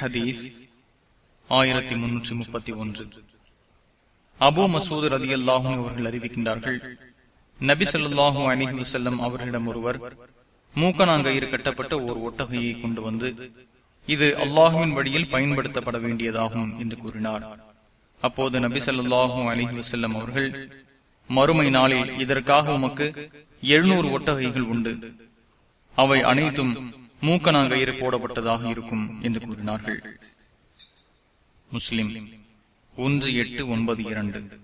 ஹதீஸ் ஆயிரத்தி முன்னூற்றி முப்பத்தி ஒன்று. அபு மசூத் ரதி அல்லாஹும் அவர்கள் அறிவிக்கின்றார்கள் நபி சொல்லாஹு அலிஹி வசல்லம் அவர்களிடம் ஒருவர் மூக்கனாங்கயிறு கட்டப்பட்ட ஓர் ஒட்டகையை கொண்டு வந்து இது அல்லாஹுவின் வழியில் பயன்படுத்தப்பட வேண்டியதாகும் என்று கூறினார். அப்போது நபி சொல்லாஹு அலிஹி வசல்லம் அவர்கள் மறுமை நாளில் இதற்காக உமக்கு எழுநூறு ஒட்டகைகள் உண்டு. அவை அனைத்தும் மூக்கனாங்கயிறு போடப்பட்டதாக இருக்கும் என்று கூறினார்கள். முஸ்லிம் ஒன்று எட்டு ஒன்பது இரண்டு.